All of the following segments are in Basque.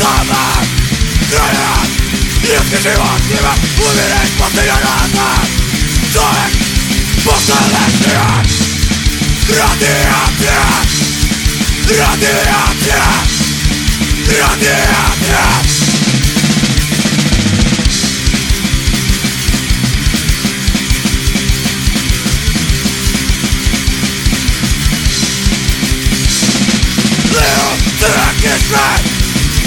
Samar Krajan Ludzkie żyła nie ma Umierać po tyle lata Człowiek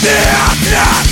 Yeah. here